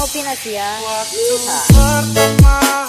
Novinasia. Ya. Waktu iya. pertama